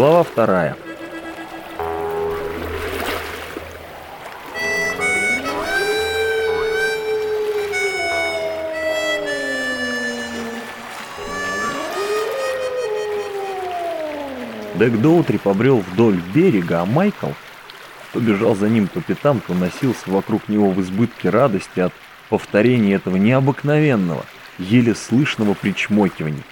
Глава вторая. Дек Доутри побрел вдоль берега, а Майкл, то бежал за ним по пятам, то носился вокруг него в избытке радости от повторения этого необыкновенного, еле слышного причмокивания.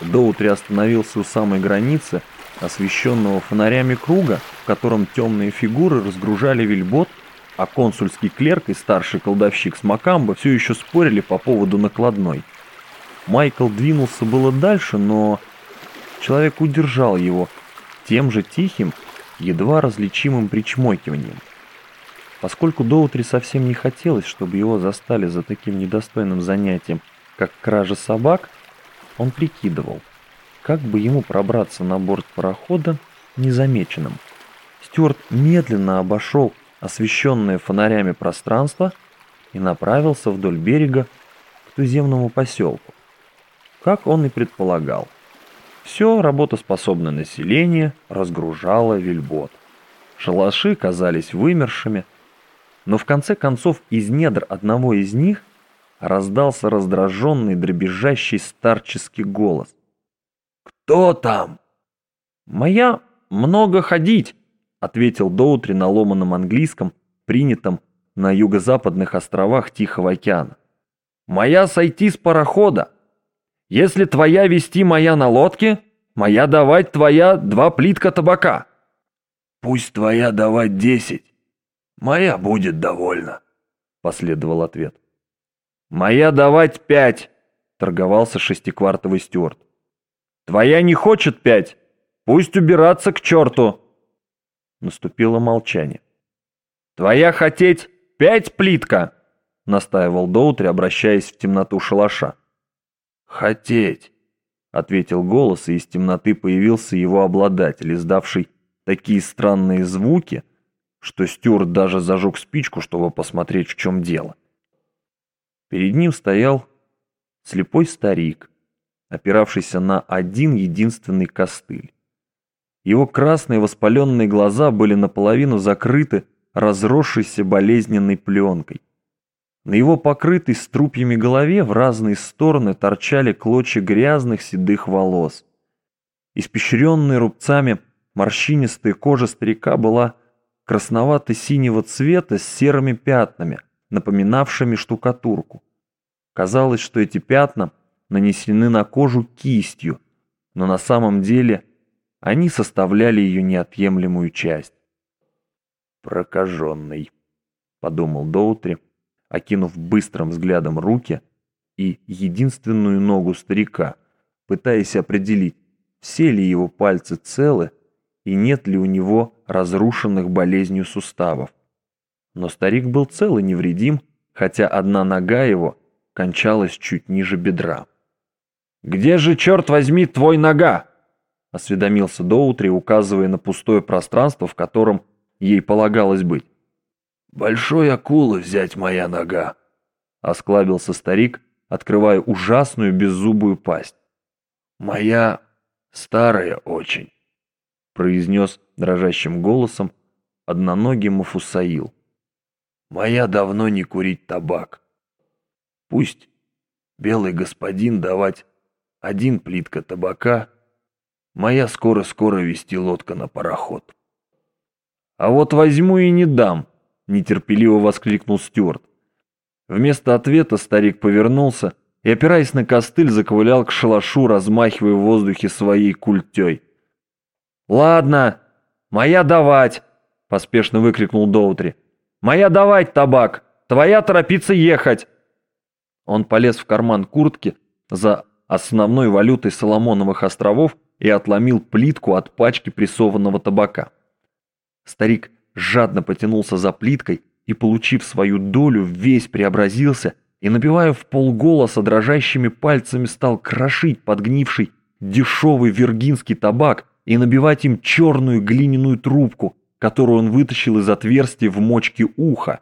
Доутри остановился у самой границы, освещенного фонарями круга, в котором темные фигуры разгружали вельбот, а консульский клерк и старший колдовщик с Макамбо все еще спорили по поводу накладной. Майкл двинулся было дальше, но Человек удержал его тем же тихим, едва различимым причмокиванием. Поскольку Доутри совсем не хотелось, чтобы его застали за таким недостойным занятием, как кража собак, он прикидывал, как бы ему пробраться на борт парохода незамеченным. Стюарт медленно обошел освещенное фонарями пространство и направился вдоль берега к туземному поселку. Как он и предполагал. Все работоспособное население разгружало вельбот. Шалаши казались вымершими, но в конце концов из недр одного из них раздался раздраженный дребезжащий старческий голос. «Кто там?» «Моя много ходить», — ответил Доутри на ломаном английском, принятом на юго-западных островах Тихого океана. «Моя сойти с парохода. Если твоя вести моя на лодке, моя давать твоя два плитка табака. Пусть твоя давать десять. Моя будет довольна, последовал ответ. Моя давать пять, торговался шестиквартовый стюарт. Твоя не хочет пять, пусть убираться к черту. Наступило молчание. Твоя хотеть пять плитка, настаивал Доутри, обращаясь в темноту шалаша. «Хотеть», — ответил голос, и из темноты появился его обладатель, издавший такие странные звуки, что Стюарт даже зажег спичку, чтобы посмотреть, в чем дело. Перед ним стоял слепой старик, опиравшийся на один единственный костыль. Его красные воспаленные глаза были наполовину закрыты разросшейся болезненной пленкой. На его покрытой струпьями голове в разные стороны торчали клочья грязных седых волос. Испещренная рубцами морщинистая кожа старика была красновато-синего цвета с серыми пятнами, напоминавшими штукатурку. Казалось, что эти пятна нанесены на кожу кистью, но на самом деле они составляли ее неотъемлемую часть. «Прокаженный», — подумал Доутри, окинув быстрым взглядом руки и единственную ногу старика, пытаясь определить, все ли его пальцы целы и нет ли у него разрушенных болезнью суставов. Но старик был цел и невредим, хотя одна нога его кончалась чуть ниже бедра. «Где же, черт возьми, твой нога?» — осведомился Доутри, указывая на пустое пространство, в котором ей полагалось быть. «Большой акулы взять моя нога!» — осклабился старик, открывая ужасную беззубую пасть. «Моя старая очень», — произнес дрожащим голосом одноногий Мафусаил. «Моя давно не курить табак. Пусть белый господин давать один плитка табака, моя скоро-скоро вести лодка на пароход». «А вот возьму и не дам», нетерпеливо воскликнул Стюарт. Вместо ответа старик повернулся и, опираясь на костыль, заковылял к шалашу, размахивая в воздухе своей культей. «Ладно, моя давать!» — поспешно выкрикнул Доутри. «Моя давать, табак! Твоя торопиться ехать!» Он полез в карман куртки за основной валютой Соломоновых островов и отломил плитку от пачки прессованного табака. Старик жадно потянулся за плиткой и, получив свою долю, весь преобразился и, напевая в полголоса дрожащими пальцами, стал крошить подгнивший дешевый виргинский табак и набивать им черную глиняную трубку, которую он вытащил из отверстия в мочке уха.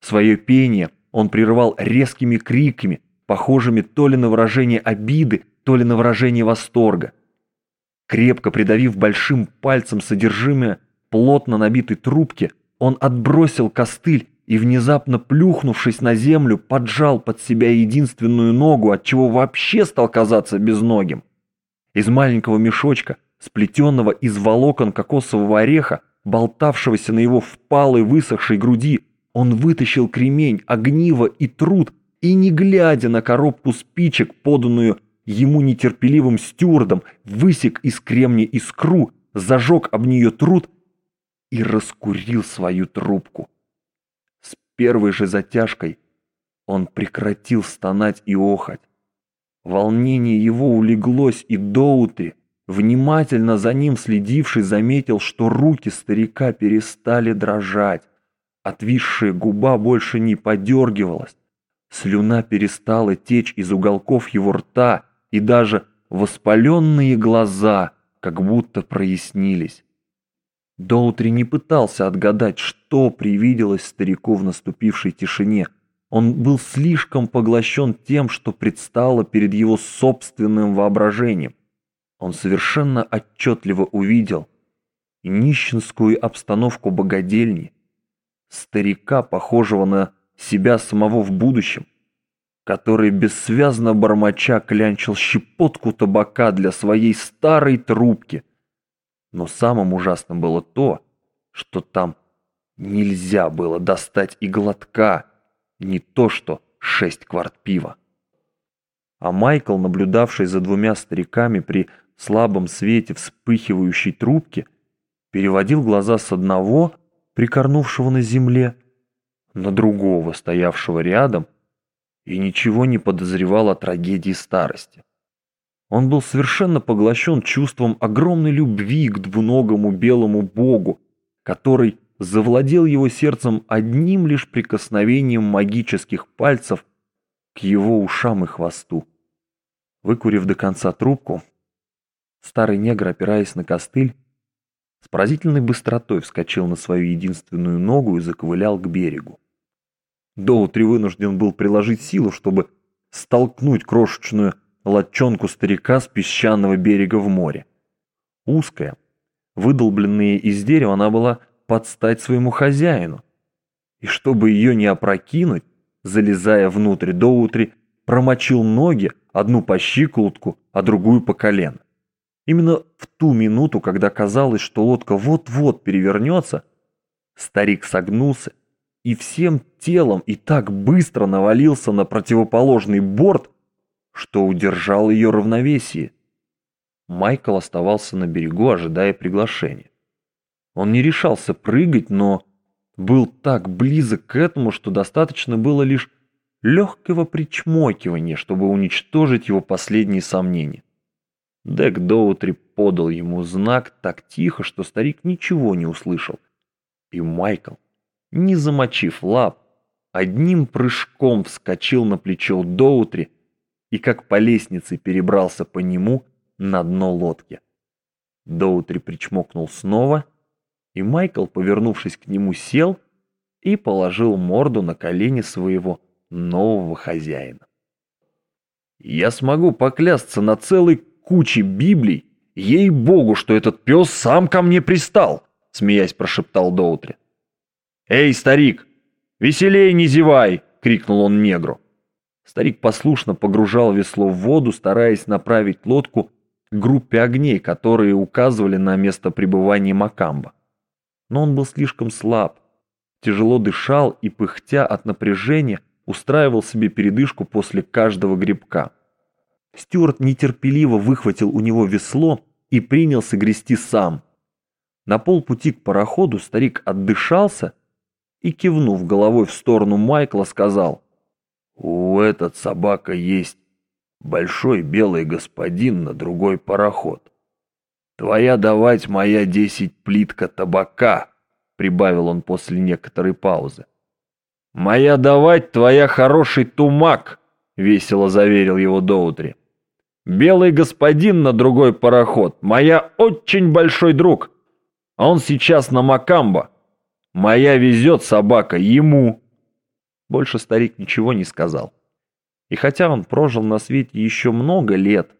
Свое пение он прерывал резкими криками, похожими то ли на выражение обиды, то ли на выражение восторга. Крепко придавив большим пальцем содержимое плотно набитой трубки, он отбросил костыль и, внезапно плюхнувшись на землю, поджал под себя единственную ногу, отчего вообще стал казаться безногим. Из маленького мешочка, сплетенного из волокон кокосового ореха, болтавшегося на его впалой высохшей груди, он вытащил кремень, огниво и труд, и, не глядя на коробку спичек, поданную ему нетерпеливым стюардом, высек из кремня искру, зажег об нее труд и раскурил свою трубку. С первой же затяжкой он прекратил стонать и охать. Волнение его улеглось, и Доутри, внимательно за ним следивший, заметил, что руки старика перестали дрожать. Отвисшая губа больше не подергивалась. Слюна перестала течь из уголков его рта, и даже воспаленные глаза как будто прояснились. Доутри не пытался отгадать, что привиделось старику в наступившей тишине. Он был слишком поглощен тем, что предстало перед его собственным воображением. Он совершенно отчетливо увидел нищенскую обстановку богадельни, старика, похожего на себя самого в будущем, который бессвязно бормоча клянчил щепотку табака для своей старой трубки – но самым ужасным было то, что там нельзя было достать и глотка, не то что шесть кварт пива. А Майкл, наблюдавший за двумя стариками при слабом свете вспыхивающей трубки, переводил глаза с одного, прикорнувшего на земле, на другого, стоявшего рядом, и ничего не подозревал о трагедии старости. Он был совершенно поглощен чувством огромной любви к двуногому белому богу, который завладел его сердцем одним лишь прикосновением магических пальцев к его ушам и хвосту. Выкурив до конца трубку, старый негр, опираясь на костыль, с поразительной быстротой вскочил на свою единственную ногу и заковылял к берегу. Доутри вынужден был приложить силу, чтобы столкнуть крошечную лодчонку старика с песчаного берега в море. Узкая, выдолбленная из дерева, она была под стать своему хозяину. И чтобы ее не опрокинуть, залезая внутрь доутри, промочил ноги, одну по щиколотку, а другую по колено. Именно в ту минуту, когда казалось, что лодка вот-вот перевернется, старик согнулся и всем телом и так быстро навалился на противоположный борт, что удержал ее равновесие. Майкл оставался на берегу, ожидая приглашения. Он не решался прыгать, но был так близок к этому, что достаточно было лишь легкого причмокивания, чтобы уничтожить его последние сомнения. Дек Доутри подал ему знак так тихо, что старик ничего не услышал. И Майкл, не замочив лап, одним прыжком вскочил на плечо Доутри, и как по лестнице перебрался по нему на дно лодки. Доутри причмокнул снова, и Майкл, повернувшись к нему, сел и положил морду на колени своего нового хозяина. «Я смогу поклясться на целой куче Библий, ей-богу, что этот пес сам ко мне пристал!» — смеясь прошептал Доутри. «Эй, старик, веселей не зевай!» — крикнул он негру. Старик послушно погружал весло в воду, стараясь направить лодку к группе огней, которые указывали на место пребывания Макамба. Но он был слишком слаб, тяжело дышал и, пыхтя от напряжения, устраивал себе передышку после каждого грибка. Стюарт нетерпеливо выхватил у него весло и принялся грести сам. На полпути к пароходу старик отдышался и, кивнув головой в сторону Майкла, сказал у этот собака есть большой белый господин на другой пароход. Твоя давать моя десять плитка табака, прибавил он после некоторой паузы. Моя давать твоя хороший тумак, весело заверил его Доутри. Белый господин на другой пароход, моя очень большой друг. А он сейчас на Макамбо. Моя везет собака ему. Больше старик ничего не сказал. И хотя он прожил на свете еще много лет,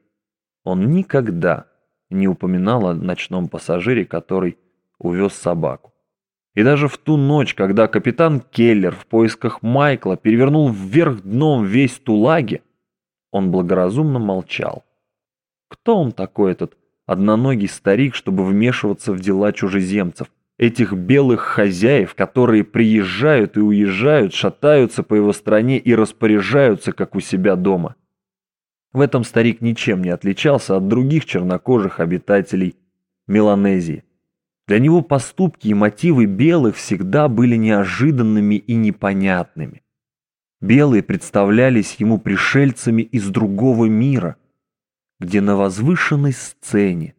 он никогда не упоминал о ночном пассажире, который увез собаку. И даже в ту ночь, когда капитан Келлер в поисках Майкла перевернул вверх дном весь Тулаги, он благоразумно молчал. Кто он такой, этот одноногий старик, чтобы вмешиваться в дела чужеземцев? Этих белых хозяев, которые приезжают и уезжают, шатаются по его стране и распоряжаются, как у себя дома. В этом старик ничем не отличался от других чернокожих обитателей Меланезии. Для него поступки и мотивы белых всегда были неожиданными и непонятными. Белые представлялись ему пришельцами из другого мира, где на возвышенной сцене,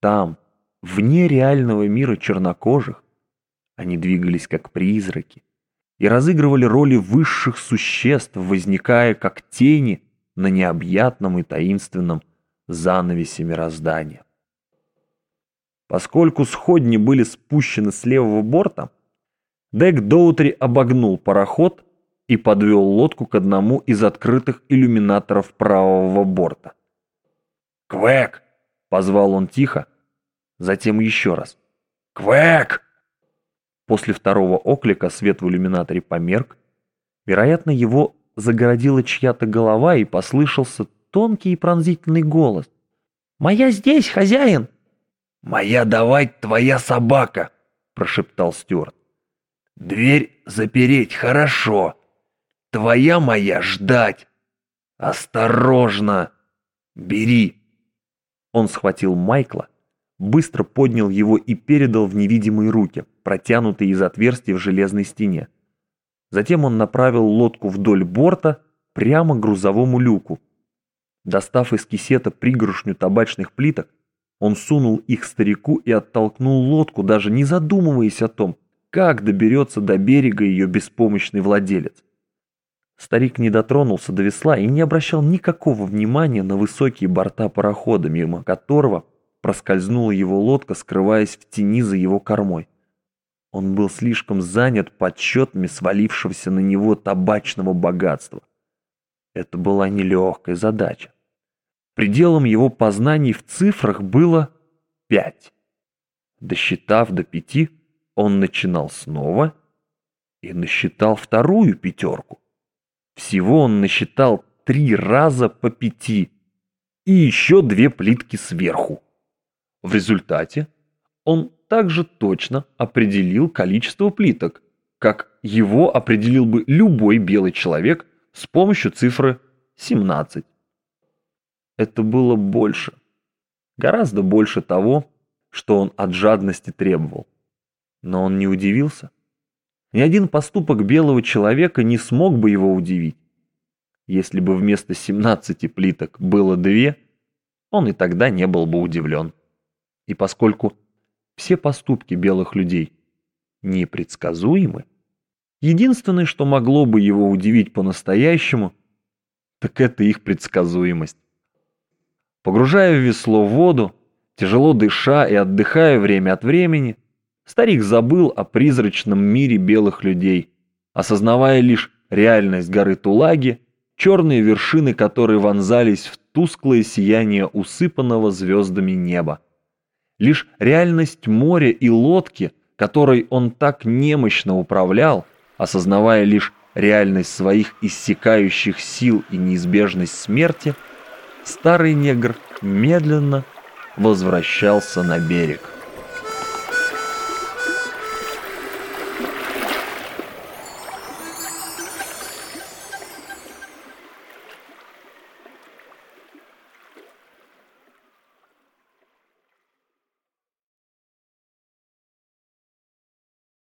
там, вне реального мира чернокожих, они двигались как призраки и разыгрывали роли высших существ, возникая как тени на необъятном и таинственном занавесе мироздания. Поскольку сходни были спущены с левого борта, Дек Доутри обогнул пароход и подвел лодку к одному из открытых иллюминаторов правого борта. «Квэк!» — позвал он тихо, затем еще раз. «Квэк!» После второго оклика свет в иллюминаторе померк. Вероятно, его загородила чья-то голова и послышался тонкий и пронзительный голос. «Моя здесь, хозяин!» «Моя давать твоя собака!» — прошептал Стюарт. «Дверь запереть хорошо. Твоя моя ждать. Осторожно! Бери!» Он схватил Майкла, быстро поднял его и передал в невидимые руки, протянутые из отверстия в железной стене. Затем он направил лодку вдоль борта прямо к грузовому люку. Достав из кисета пригоршню табачных плиток, он сунул их старику и оттолкнул лодку, даже не задумываясь о том, как доберется до берега ее беспомощный владелец. Старик не дотронулся до весла и не обращал никакого внимания на высокие борта парохода, мимо которого проскользнула его лодка, скрываясь в тени за его кормой. Он был слишком занят подсчетами свалившегося на него табачного богатства. Это была нелегкая задача. Пределом его познаний в цифрах было пять. Досчитав до пяти, он начинал снова и насчитал вторую пятерку. Всего он насчитал три раза по пяти и еще две плитки сверху. В результате он также точно определил количество плиток, как его определил бы любой белый человек с помощью цифры 17. Это было больше, гораздо больше того, что он от жадности требовал. Но он не удивился. Ни один поступок белого человека не смог бы его удивить. Если бы вместо 17 плиток было две, он и тогда не был бы удивлен. И поскольку все поступки белых людей непредсказуемы. Единственное, что могло бы его удивить по-настоящему, так это их предсказуемость. Погружая в весло в воду, тяжело дыша и отдыхая время от времени, старик забыл о призрачном мире белых людей, осознавая лишь реальность горы Тулаги, черные вершины которой вонзались в тусклое сияние усыпанного звездами неба. Лишь реальность моря и лодки, которой он так немощно управлял, осознавая лишь реальность своих иссякающих сил и неизбежность смерти, старый негр медленно возвращался на берег.